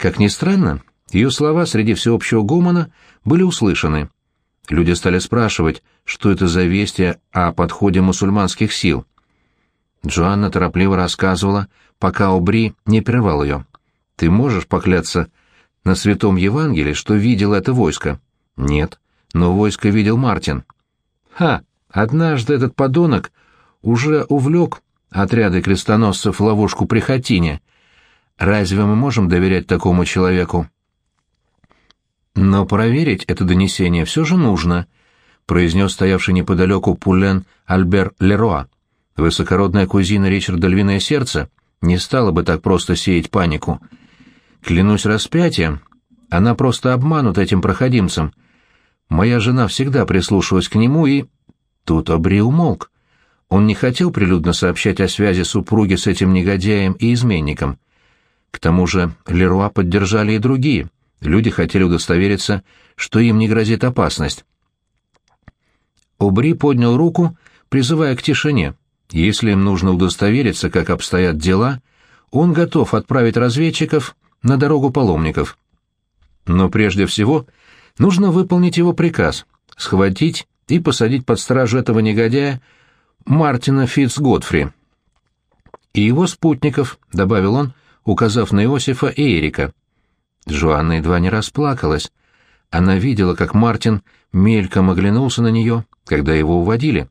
Как ни странно, ее слова среди всеобщего гомона были услышаны. Люди стали спрашивать, что это за вести о подходе мусульманских сил. Джоанна торопливо рассказывала, пока Обри не прервал ее. «Ты можешь покляться на святом Евангелии, что видел это войско?» «Нет, но войско видел Мартин». «Ха! Однажды этот подонок уже увлек отряды крестоносцев в ловушку при Хатине. Разве мы можем доверять такому человеку?» «Но проверить это донесение все же нужно», — произнес стоявший неподалеку Пулен Альбер Леруа. «Высокородная кузина Ричарда Львиное Сердце не стала бы так просто сеять панику. Клянусь распятием, она просто обманут этим проходимцем. Моя жена всегда прислушивалась к нему и...» Тут Обри умолк. Он не хотел прилюдно сообщать о связи супруги с этим негодяем и изменником. К тому же Леруа поддержали и другие — Люди хотели удостовериться, что им не грозит опасность. Обри поднял руку, призывая к тишине. Если им нужно удостовериться, как обстоят дела, он готов отправить разведчиков на дорогу паломников. Но прежде всего нужно выполнить его приказ — схватить и посадить под стражу этого негодяя Мартина Фитцготфри. «И его спутников», — добавил он, указав на Иосифа и Эрика. Джоанна едва не расплакалась. Она видела, как Мартин мельком оглянулся на нее, когда его уводили.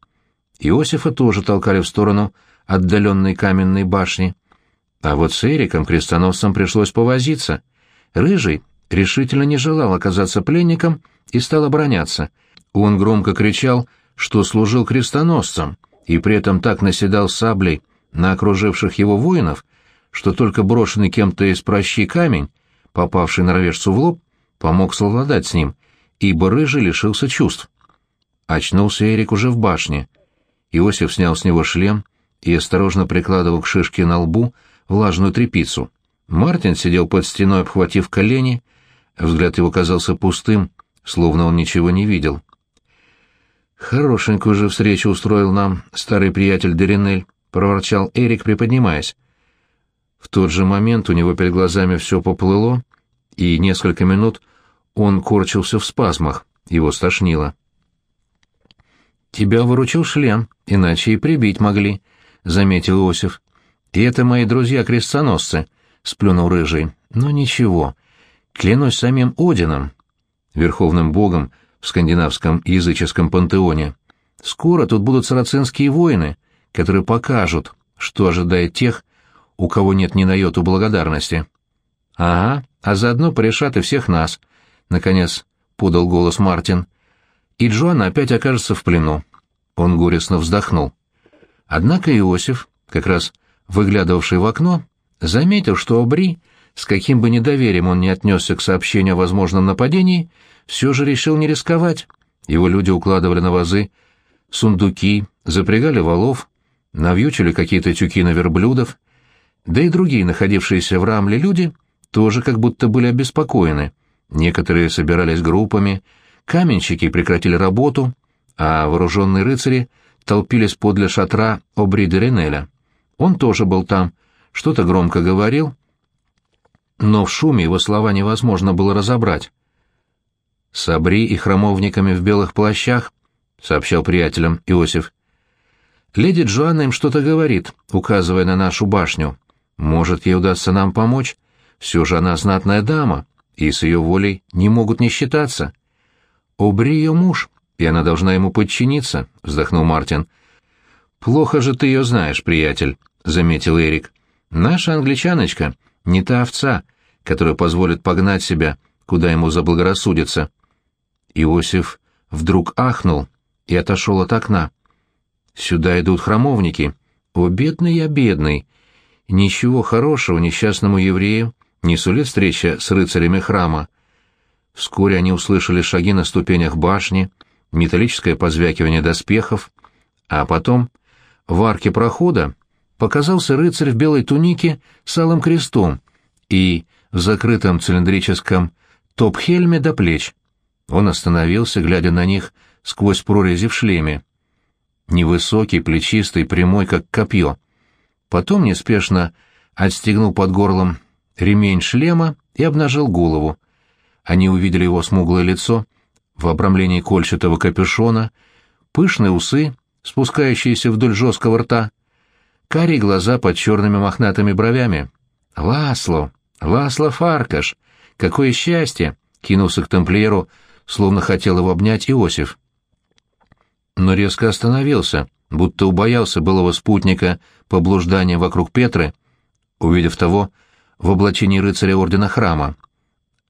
Иосифа тоже толкали в сторону отдаленной каменной башни. А вот с Эриком крестоносцем пришлось повозиться. Рыжий решительно не желал оказаться пленником и стал обороняться. Он громко кричал, что служил крестоносцем, и при этом так наседал саблей на окруживших его воинов, что только брошенный кем-то из прощи камень попавший норвежцу в лоб, помог совладать с ним, ибо рыжий лишился чувств. Очнулся Эрик уже в башне. Иосиф снял с него шлем и осторожно прикладывал к шишке на лбу влажную тряпицу. Мартин сидел под стеной, обхватив колени, взгляд его казался пустым, словно он ничего не видел. «Хорошенькую же встречу устроил нам старый приятель Деринель», — проворчал Эрик, приподнимаясь. В тот же момент у него перед глазами все поплыло, и несколько минут он корчился в спазмах, его стошнило. «Тебя выручил шлем, иначе и прибить могли», — заметил Иосиф. «И это мои друзья-крестоносцы», — сплюнул Рыжий. «Но ничего, клянусь самим Одином, верховным богом в скандинавском языческом пантеоне. Скоро тут будут сарацинские воины, которые покажут, что ожидает тех, у кого нет ни на йоту благодарности. «Ага, а заодно порешат и всех нас», — наконец подал голос Мартин. «И Джоанна опять окажется в плену». Он горестно вздохнул. Однако Иосиф, как раз выглядывавший в окно, заметил, что Обри, с каким бы недоверием он ни отнесся к сообщению о возможном нападении, все же решил не рисковать. Его люди укладывали на вазы сундуки, запрягали валов, навьючили какие-то тюки на верблюдов, да и другие находившиеся в Рамле люди тоже как будто были обеспокоены. Некоторые собирались группами, каменщики прекратили работу, а вооруженные рыцари толпились подле шатра Обри де Ренеля. Он тоже был там, что-то громко говорил, но в шуме его слова невозможно было разобрать. «С Обри и храмовниками в белых плащах», — сообщал приятелям Иосиф. «Леди Джоанна им что-то говорит, указывая на нашу башню. Может, ей удастся нам помочь? Все же она знатная дама, и с ее волей не могут не считаться. Обри ее муж, и она должна ему подчиниться, — вздохнул Мартин. Плохо же ты ее знаешь, приятель, — заметил Эрик. Наша англичаночка не та овца, которая позволит погнать себя, куда ему заблагорассудится. Иосиф вдруг ахнул и отошел от окна. Сюда идут храмовники. О, бедный я, бедный! Ничего хорошего несчастному еврею не сулит встреча с рыцарями храма. Вскоре они услышали шаги на ступенях башни, металлическое позвякивание доспехов, а потом в арке прохода показался рыцарь в белой тунике с алым крестом и в закрытом цилиндрическом топ-хельме до плеч. Он остановился, глядя на них сквозь прорези в шлеме. Невысокий, плечистый, прямой, как копье — Потом неспешно отстегнул под горлом ремень шлема и обнажил голову. Они увидели его смуглое лицо в обрамлении кольчатого капюшона, пышные усы, спускающиеся вдоль жесткого рта, карие глаза под черными мохнатыми бровями. «Ласло! Ласло Фаркаш! Какое счастье!» — кинулся к тамплиеру, словно хотел его обнять Иосиф. Но резко остановился, будто убоялся былого спутника по блужданию вокруг Петры, увидев того в облачении рыцаря ордена храма.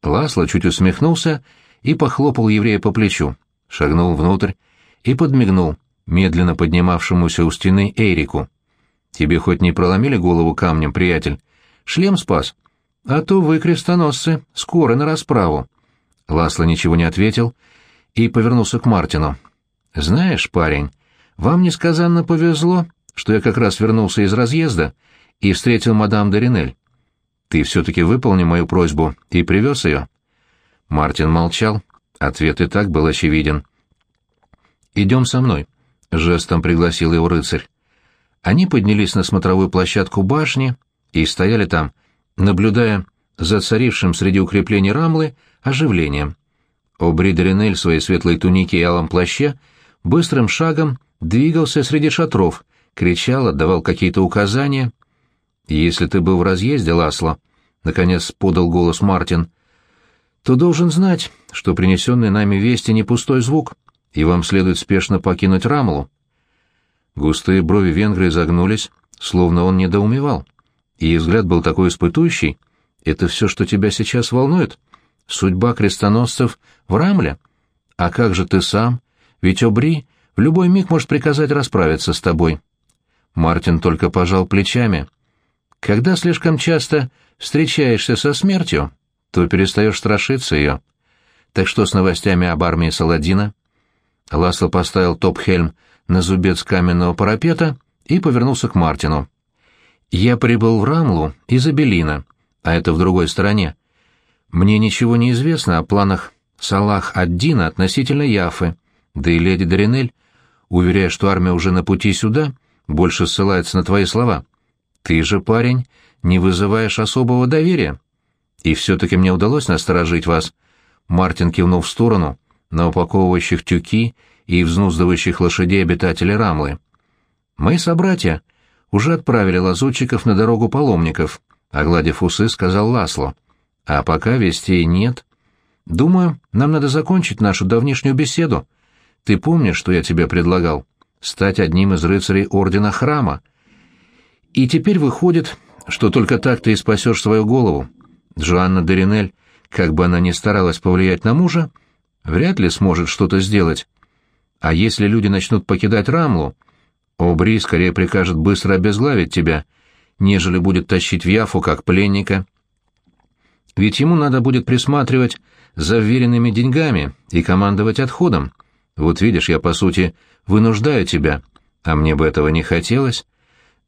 Ласло чуть усмехнулся и похлопал еврея по плечу, шагнул внутрь и подмигнул медленно поднимавшемуся у стены Эрику. «Тебе хоть не проломили голову камнем, приятель? Шлем спас. А то вы, крестоносцы, скоро на расправу». Ласло ничего не ответил и повернулся к Мартину. «Знаешь, парень, вам несказанно повезло, что я как раз вернулся из разъезда и встретил мадам Доринель. Ты все-таки выполни мою просьбу и привез ее?» Мартин молчал. Ответ и так был очевиден. «Идем со мной», — жестом пригласил его рыцарь. Они поднялись на смотровую площадку башни и стояли там, наблюдая за царившим среди укреплений Рамлы оживлением. Обри Доринель в своей светлой тунике и алом плаще быстрым шагом двигался среди шатров, кричал, отдавал какие-то указания. «Если ты был в разъезде, Ласло», — наконец подал голос Мартин, — «то должен знать, что принесенные нами вести не пустой звук, и вам следует спешно покинуть Рамлу». Густые брови венгры загнулись, словно он недоумевал, и взгляд был такой испытующий. «Это все, что тебя сейчас волнует? Судьба крестоносцев в Рамле? А как же ты сам? Ведь Обри в любой миг может приказать расправиться с тобой». Мартин только пожал плечами. «Когда слишком часто встречаешься со смертью, то перестаешь страшиться ее. Так что с новостями об армии Саладина?» Ласло поставил топ-хельм на зубец каменного парапета и повернулся к Мартину. «Я прибыл в Рамлу из Абелина, а это в другой стороне. Мне ничего не известно о планах Салах-ад-Дина относительно Яфы, да и леди Доринель, уверяя, что армия уже на пути сюда, больше ссылается на твои слова. Ты же, парень, не вызываешь особого доверия. И все-таки мне удалось насторожить вас». Мартин кивнул в сторону, на упаковывающих тюки и взнуздывающих лошадей обитателей Рамлы. «Мои собратья уже отправили лазутчиков на дорогу паломников», — огладив усы, сказал Ласло. «А пока вестей нет. Думаю, нам надо закончить нашу давнишнюю беседу. Ты помнишь, что я тебе предлагал? Стать одним из рыцарей Ордена Храма. И теперь выходит, что только так ты и спасешь свою голову. Джоанна Деринель, как бы она ни старалась повлиять на мужа, вряд ли сможет что-то сделать. А если люди начнут покидать Рамлу, Обри скорее прикажет быстро обезглавить тебя, нежели будет тащить в Яфу как пленника. Ведь ему надо будет присматривать за вверенными деньгами и командовать отходом. Вот видишь, я, по сути, вынуждаю тебя, а мне бы этого не хотелось.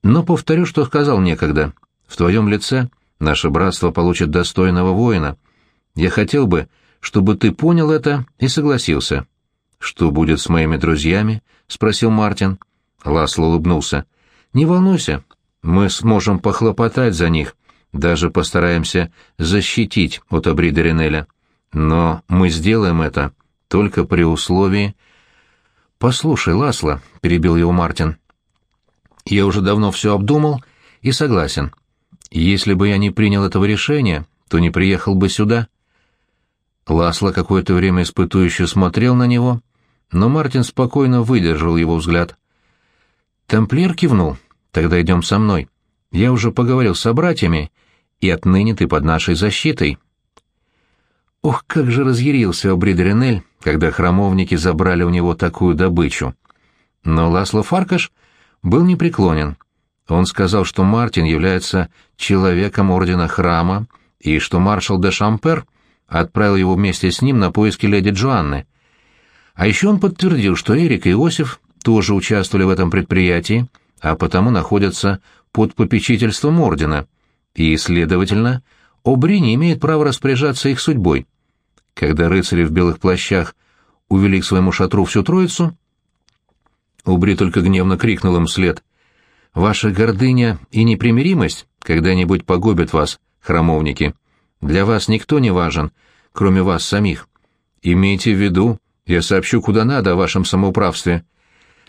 Но повторю, что сказал некогда. В твоем лице наше братство получит достойного воина. Я хотел бы, чтобы ты понял это и согласился. «Что будет с моими друзьями?» — спросил Мартин. Ласло улыбнулся. «Не волнуйся, мы сможем похлопотать за них, даже постараемся защитить от Абрида Но мы сделаем это только при условии...» «Послушай, Ласло», — перебил его Мартин, — «я уже давно все обдумал и согласен. Если бы я не принял этого решения, то не приехал бы сюда». Ласло какое-то время испытующе смотрел на него, но Мартин спокойно выдержал его взгляд. Тамплиер кивнул. «Тогда идем со мной. Я уже поговорил с собратьями, и отныне ты под нашей защитой». Ох, как же разъярился Обридренель, когда храмовники забрали у него такую добычу. Но Ласло Фаркаш был непреклонен. Он сказал, что Мартин является человеком Ордена Храма, и что маршал де Шампер отправил его вместе с ним на поиски леди Джоанны. А еще он подтвердил, что Эрик и Иосиф тоже участвовали в этом предприятии, а потому находятся под попечительством ордена, и, следовательно, Обри не имеет права распоряжаться их судьбой. Когда рыцари в белых плащах увели к своему шатру всю троицу, Обри только гневно крикнул им вслед. «Ваша гордыня и непримиримость когда-нибудь погубят вас, храмовники. Для вас никто не важен, кроме вас самих. Имейте в виду, я сообщу куда надо о вашем самоуправстве.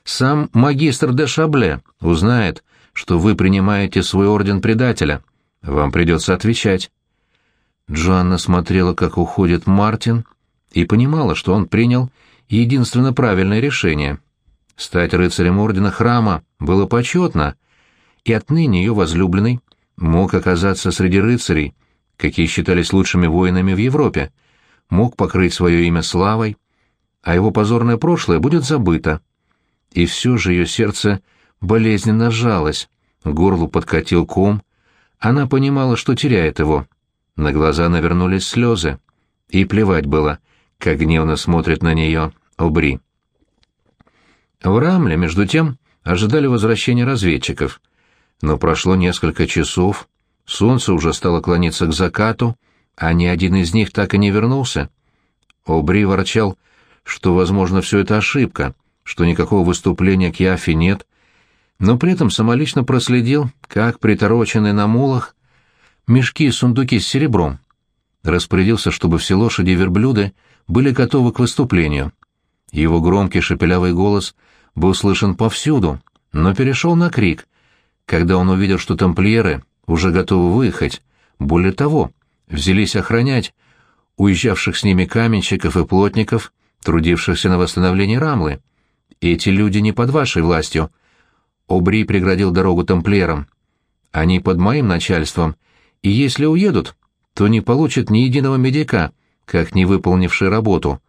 Сам магистр де Шабле узнает, что вы принимаете свой орден предателя. Вам придется отвечать». Джоанна смотрела, как уходит Мартин, и понимала, что он принял единственно правильное решение. Стать рыцарем ордена храма было почетно, и отныне ее возлюбленный мог оказаться среди рыцарей, какие считались лучшими воинами в Европе, мог покрыть свое имя славой, а его позорное прошлое будет забыто. И все же ее сердце болезненно сжалось, горлу подкатил ком, она понимала, что теряет его. На глаза навернулись слезы, и плевать было, как гневно смотрит на нее Обри. В Рамле, между тем, ожидали возвращения разведчиков. Но прошло несколько часов, солнце уже стало клониться к закату, а ни один из них так и не вернулся. Обри ворчал, что, возможно, все это ошибка, что никакого выступления к Яфе нет, но при этом самолично проследил, как притороченные на мулах мешки и сундуки с серебром. Распорядился, чтобы все лошади и верблюды были готовы к выступлению. Его громкий шепелявый голос был слышен повсюду, но перешел на крик, когда он увидел, что тамплиеры уже готовы выехать. Более того, взялись охранять уезжавших с ними каменщиков и плотников, трудившихся на восстановлении Рамлы. Эти люди не под вашей властью. Обри преградил дорогу тамплиерам. Они под моим начальством, и если уедут, то не получат ни единого медика, как не выполнивший работу.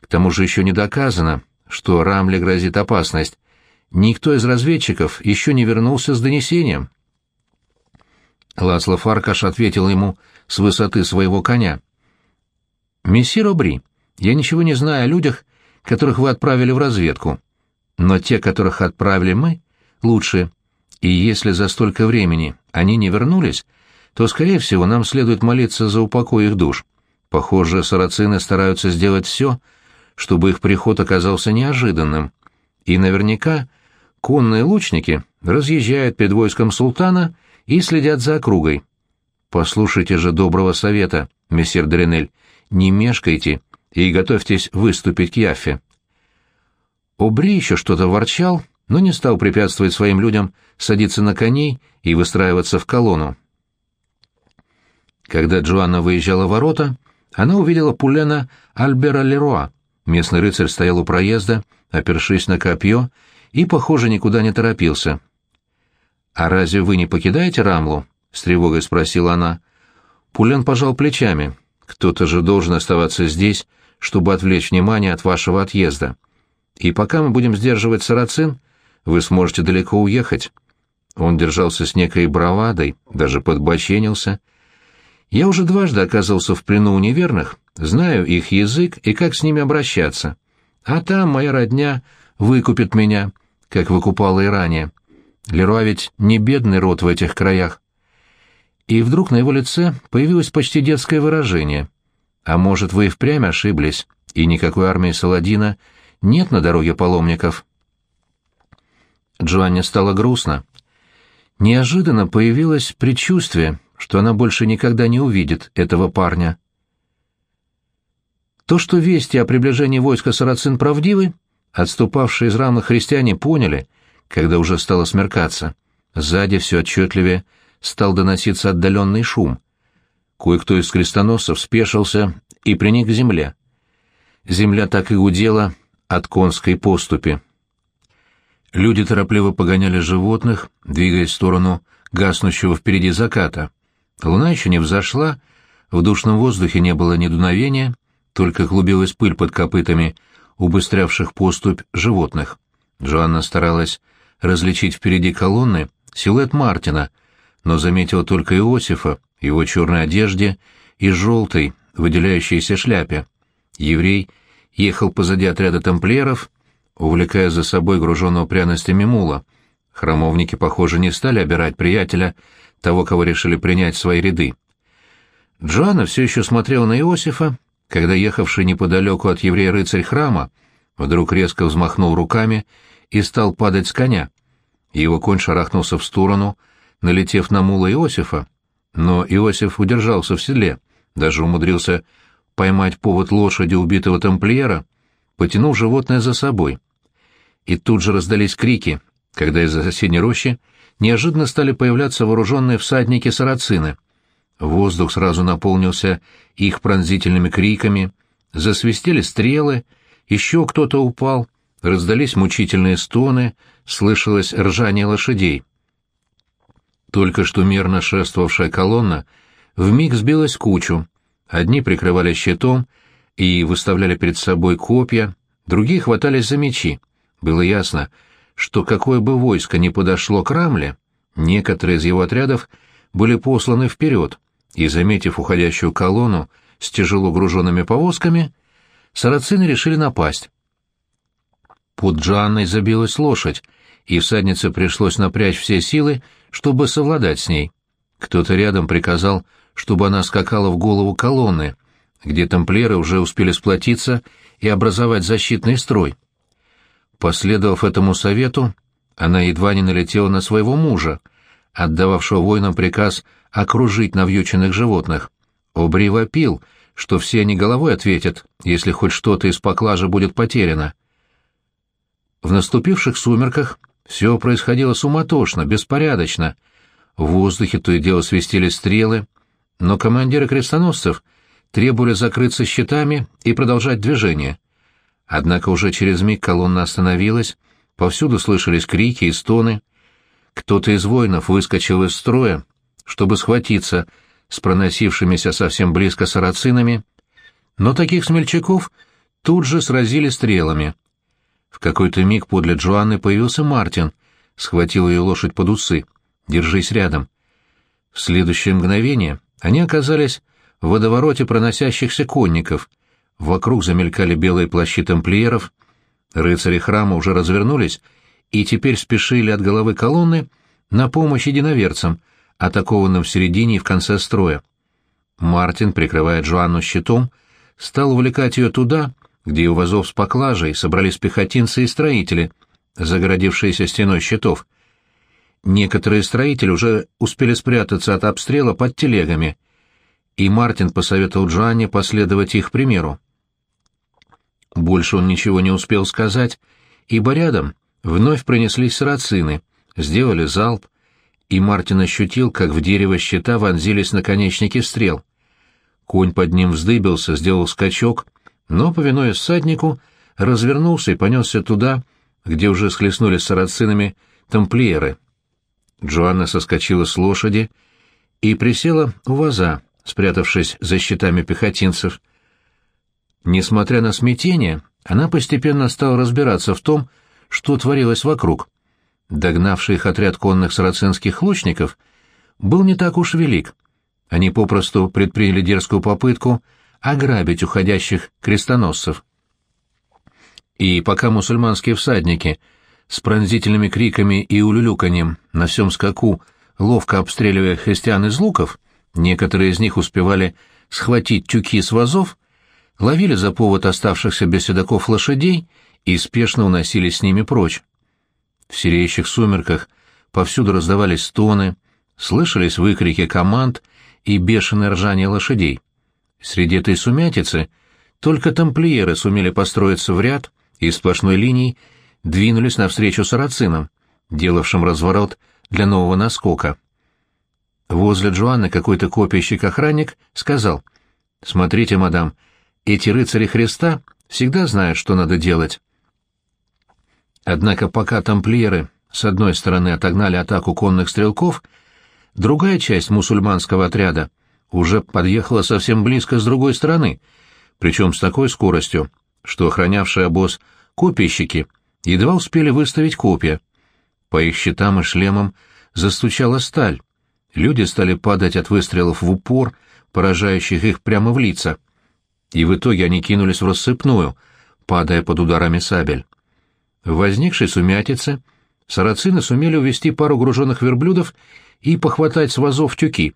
К тому же еще не доказано, что Рамле грозит опасность. Никто из разведчиков еще не вернулся с донесением. Ласло Фаркаш ответил ему с высоты своего коня. «Мессир Обри, я ничего не знаю о людях, которых вы отправили в разведку. Но те, которых отправили мы, лучше. И если за столько времени они не вернулись, то, скорее всего, нам следует молиться за упокой их душ. Похоже, сарацины стараются сделать все, чтобы их приход оказался неожиданным. И наверняка конные лучники разъезжают перед войском султана и следят за округой. Послушайте же доброго совета, месье Дренель, не мешкайте и готовьтесь выступить к Яффе. Обри еще что-то ворчал, но не стал препятствовать своим людям садиться на коней и выстраиваться в колонну. Когда Джоанна выезжала ворота, она увидела Пулена Альбера Леруа. Местный рыцарь стоял у проезда, опершись на копье, и, похоже, никуда не торопился. «А разве вы не покидаете Рамлу?» — с тревогой спросила она. Пулен пожал плечами. «Кто-то же должен оставаться здесь, чтобы отвлечь внимание от вашего отъезда. И пока мы будем сдерживать сарацин, вы сможете далеко уехать». Он держался с некой бравадой, даже подбоченился — я уже дважды оказывался в плену у неверных, знаю их язык и как с ними обращаться. А там моя родня выкупит меня, как выкупала и ранее. Леруа ведь не бедный род в этих краях. И вдруг на его лице появилось почти детское выражение. А может, вы и впрямь ошиблись, и никакой армии Саладина нет на дороге паломников? Джоанне стало грустно. Неожиданно появилось предчувствие, что она больше никогда не увидит этого парня. То, что вести о приближении войска сарацин правдивы, отступавшие из равных христиане поняли, когда уже стало смеркаться. Сзади все отчетливее стал доноситься отдаленный шум. Кое-кто из крестоносцев спешился и приник к земле. Земля так и гудела от конской поступи. Люди торопливо погоняли животных, двигаясь в сторону гаснущего впереди заката. Луна еще не взошла, в душном воздухе не было ни дуновения, только клубилась пыль под копытами убыстрявших поступь животных. Джоанна старалась различить впереди колонны силуэт Мартина, но заметила только Иосифа, его черной одежде и желтой, выделяющейся шляпе. Еврей ехал позади отряда тамплиеров, увлекая за собой груженного пряностями мула. Храмовники, похоже, не стали обирать приятеля, того, кого решили принять в свои ряды. Джоанна все еще смотрела на Иосифа, когда ехавший неподалеку от еврея рыцарь храма вдруг резко взмахнул руками и стал падать с коня. Его конь шарахнулся в сторону, налетев на мула Иосифа, но Иосиф удержался в седле, даже умудрился поймать повод лошади убитого тамплиера, потянул животное за собой. И тут же раздались крики, когда из-за соседней рощи неожиданно стали появляться вооруженные всадники сарацины. Воздух сразу наполнился их пронзительными криками, засвистели стрелы, еще кто-то упал, раздались мучительные стоны, слышалось ржание лошадей. Только что мерно шествовавшая колонна вмиг сбилась кучу. Одни прикрывали щитом и выставляли перед собой копья, другие хватались за мечи. Было ясно, что какое бы войско ни подошло к Рамле, некоторые из его отрядов были посланы вперед, и, заметив уходящую колонну с тяжело груженными повозками, сарацины решили напасть. Под Джанной забилась лошадь, и всаднице пришлось напрячь все силы, чтобы совладать с ней. Кто-то рядом приказал, чтобы она скакала в голову колонны, где тамплиеры уже успели сплотиться и образовать защитный строй. Последовав этому совету, она едва не налетела на своего мужа, отдававшего воинам приказ окружить навьюченных животных. Обри вопил, что все они головой ответят, если хоть что-то из поклажи будет потеряно. В наступивших сумерках все происходило суматошно, беспорядочно. В воздухе то и дело свистели стрелы, но командиры крестоносцев требовали закрыться щитами и продолжать движение. Однако уже через миг колонна остановилась, повсюду слышались крики и стоны. Кто-то из воинов выскочил из строя, чтобы схватиться с проносившимися совсем близко сарацинами, но таких смельчаков тут же сразили стрелами. В какой-то миг подле Джоанны появился Мартин, схватил ее лошадь под усы. «Держись рядом». В следующее мгновение они оказались в водовороте проносящихся конников. Вокруг замелькали белые плащи тамплиеров. Рыцари храма уже развернулись и теперь спешили от головы колонны на помощь единоверцам, атакованным в середине и в конце строя. Мартин, прикрывая Джоанну щитом, стал увлекать ее туда, где у вазов с поклажей собрались пехотинцы и строители, загородившиеся стеной щитов. Некоторые строители уже успели спрятаться от обстрела под телегами, и Мартин посоветовал Джоанне последовать их примеру. Больше он ничего не успел сказать, ибо рядом вновь пронеслись сарацины, сделали залп, и Мартин ощутил, как в дерево щита вонзились наконечники стрел. Конь под ним вздыбился, сделал скачок, но, повинуясь всаднику, развернулся и понесся туда, где уже схлестнулись сарацинами тамплиеры. Джоанна соскочила с лошади и присела у ваза, спрятавшись за щитами пехотинцев. Несмотря на смятение, она постепенно стала разбираться в том, что творилось вокруг. Догнавший их отряд конных сарацинских лучников был не так уж велик. Они попросту предприняли дерзкую попытку ограбить уходящих крестоносцев. И пока мусульманские всадники с пронзительными криками и улюлюканьем на всем скаку, ловко обстреливая христиан из луков, некоторые из них успевали схватить тюки с вазов, ловили за повод оставшихся без седаков лошадей и спешно уносились с ними прочь. В сереющих сумерках повсюду раздавались стоны, слышались выкрики команд и бешеное ржание лошадей. Среди этой сумятицы только тамплиеры сумели построиться в ряд и сплошной линией двинулись навстречу сарацинам, делавшим разворот для нового наскока. Возле Джоанны какой-то копейщик-охранник сказал, «Смотрите, мадам, эти рыцари Христа всегда знают, что надо делать». Однако пока тамплиеры с одной стороны отогнали атаку конных стрелков, другая часть мусульманского отряда уже подъехала совсем близко с другой стороны, причем с такой скоростью, что охранявшие обоз копейщики едва успели выставить копья. По их щитам и шлемам застучала сталь. Люди стали падать от выстрелов в упор, поражающих их прямо в лица. И в итоге они кинулись в рассыпную, падая под ударами сабель. В возникшей сумятице сарацины сумели увести пару груженных верблюдов и похватать с вазов тюки.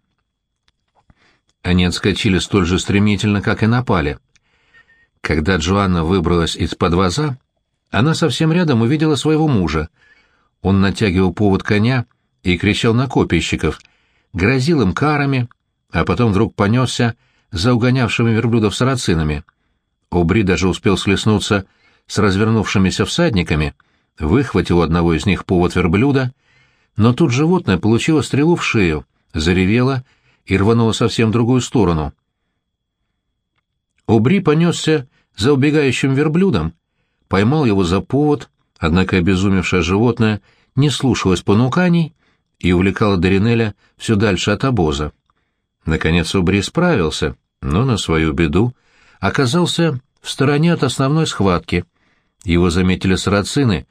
Они отскочили столь же стремительно, как и напали. Когда Джоанна выбралась из-под ваза, она совсем рядом увидела своего мужа. Он натягивал повод коня и кричал на копейщиков, грозил им карами, а потом вдруг понесся за угонявшими верблюдов сарацинами. Обри даже успел слеснуться с развернувшимися всадниками, выхватил одного из них повод верблюда, но тут животное получило стрелу в шею, заревело и рвануло совсем в другую сторону. Обри понесся за убегающим верблюдом, поймал его за повод, однако обезумевшее животное не слушалось понуканий и увлекало Доринеля все дальше от обоза. Наконец Обри справился, но на свою беду оказался в стороне от основной схватки. Его заметили сарацины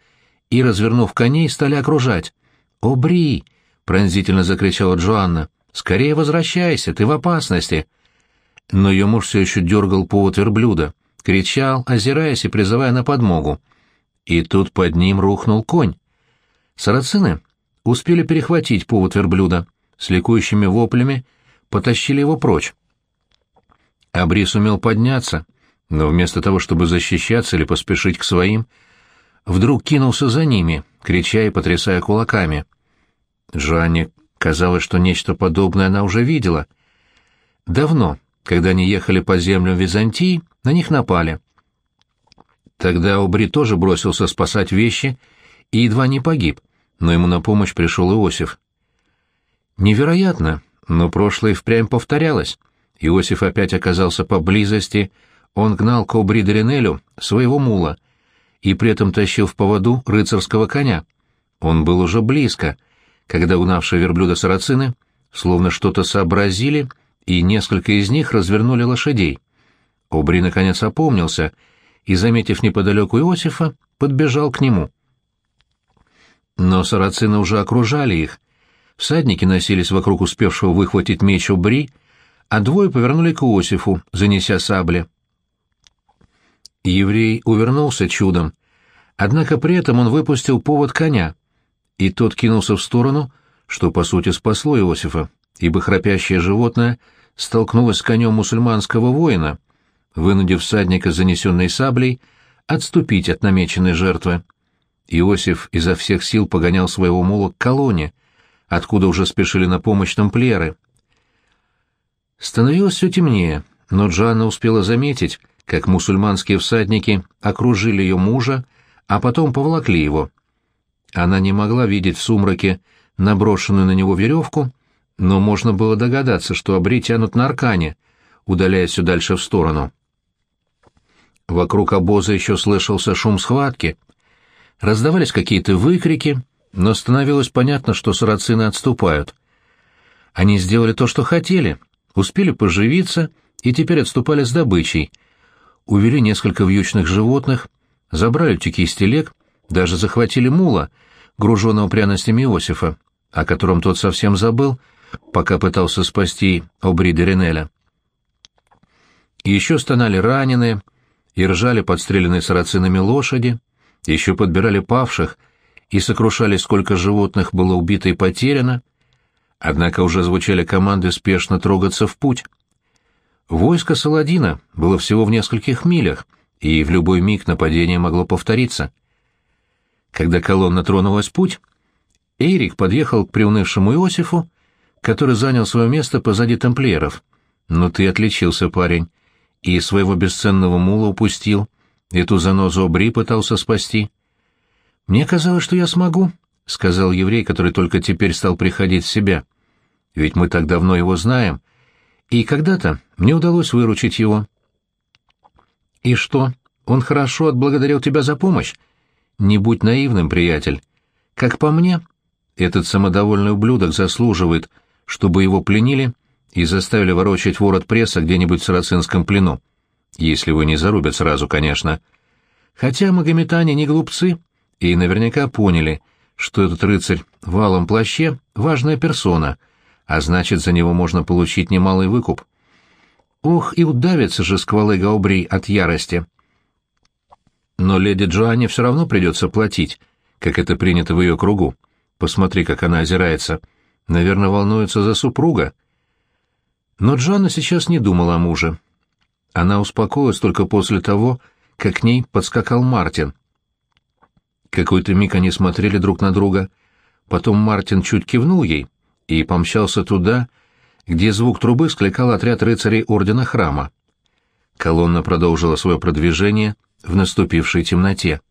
и, развернув коней, стали окружать. «Обри!» — пронзительно закричала Джоанна. «Скорее возвращайся, ты в опасности!» Но ее муж все еще дергал повод верблюда, кричал, озираясь и призывая на подмогу. И тут под ним рухнул конь. Сарацины успели перехватить повод верблюда, с ликующими воплями потащили его прочь. Абри сумел подняться, но вместо того, чтобы защищаться или поспешить к своим, вдруг кинулся за ними, крича и потрясая кулаками. Джоанне казалось, что нечто подобное она уже видела. Давно, когда они ехали по землям Византии, на них напали. Тогда Обри тоже бросился спасать вещи и едва не погиб, но ему на помощь пришел Иосиф. Невероятно, но прошлое впрямь повторялось. Иосиф опять оказался поблизости, он гнал к Обри своего мула и при этом тащил в поводу рыцарского коня. Он был уже близко, когда угнавшие верблюда сарацины словно что-то сообразили, и несколько из них развернули лошадей. Обри наконец опомнился и, заметив неподалеку Иосифа, подбежал к нему. Но сарацины уже окружали их. Всадники носились вокруг успевшего выхватить меч Обри, а двое повернули к Иосифу, занеся сабли. Еврей увернулся чудом, однако при этом он выпустил повод коня, и тот кинулся в сторону, что, по сути, спасло Иосифа, ибо храпящее животное столкнулось с конем мусульманского воина, вынудив всадника, занесенной саблей, отступить от намеченной жертвы. Иосиф изо всех сил погонял своего мула к колонне, откуда уже спешили на помощь тамплиеры. Становилось все темнее, но Джанна успела заметить, как мусульманские всадники окружили ее мужа, а потом поволокли его. Она не могла видеть в сумраке наброшенную на него веревку, но можно было догадаться, что обри тянут на аркане, удаляясь все дальше в сторону. Вокруг обоза еще слышался шум схватки. Раздавались какие-то выкрики, но становилось понятно, что сарацины отступают. Они сделали то, что хотели, успели поживиться и теперь отступали с добычей. Увели несколько вьючных животных, забрали тюки из телег, даже захватили мула, груженного пряностями Иосифа, о котором тот совсем забыл, пока пытался спасти Обри Ренеля. Еще стонали раненые, и ржали подстреленные сарацинами лошади, еще подбирали павших и сокрушали, сколько животных было убито и потеряно, однако уже звучали команды спешно трогаться в путь. Войско Саладина было всего в нескольких милях, и в любой миг нападение могло повториться. Когда колонна тронулась в путь, Эрик подъехал к приунывшему Иосифу, который занял свое место позади тамплиеров. «Ну ты отличился, парень и своего бесценного мула упустил. Эту занозу Обри пытался спасти. «Мне казалось, что я смогу», — сказал еврей, который только теперь стал приходить в себя. «Ведь мы так давно его знаем, и когда-то мне удалось выручить его». «И что, он хорошо отблагодарил тебя за помощь? Не будь наивным, приятель. Как по мне, этот самодовольный ублюдок заслуживает, чтобы его пленили и заставили ворочать ворот пресса где-нибудь в сарацинском плену. Если вы не зарубят сразу, конечно. Хотя магометане не глупцы и наверняка поняли, что этот рыцарь в алом плаще — важная персона, а значит, за него можно получить немалый выкуп. Ох, и удавится же сквалы Гаубри от ярости. Но леди Джоанне все равно придется платить, как это принято в ее кругу. Посмотри, как она озирается. Наверное, волнуется за супруга. Но Джанна сейчас не думала о муже. Она успокоилась только после того, как к ней подскакал Мартин. Какой-то миг они смотрели друг на друга. Потом Мартин чуть кивнул ей и помчался туда, где звук трубы скликал отряд рыцарей Ордена Храма. Колонна продолжила свое продвижение в наступившей темноте.